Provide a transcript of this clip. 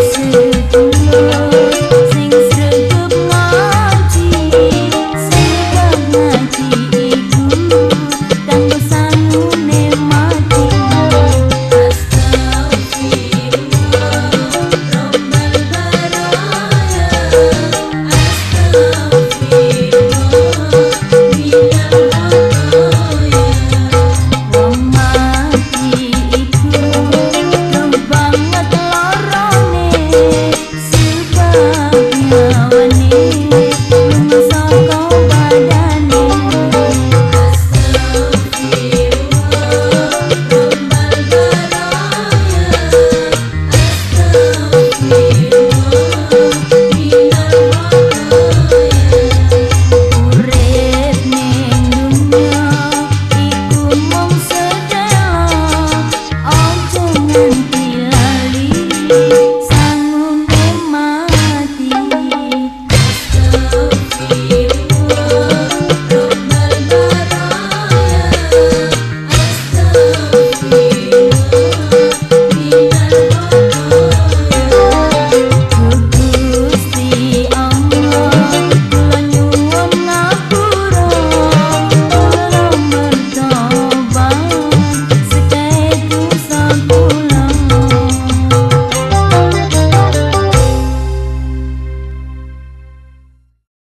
से